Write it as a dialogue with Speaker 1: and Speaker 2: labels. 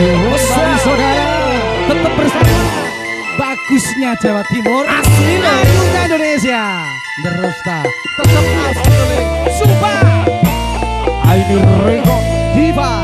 Speaker 1: Kembali saudara Tetap bersama Bagusnya Jawa Timur.
Speaker 2: Asli loh.
Speaker 1: Ayunya Indonesia Derosta Tetap asli Sumpah Aini Reko Diva.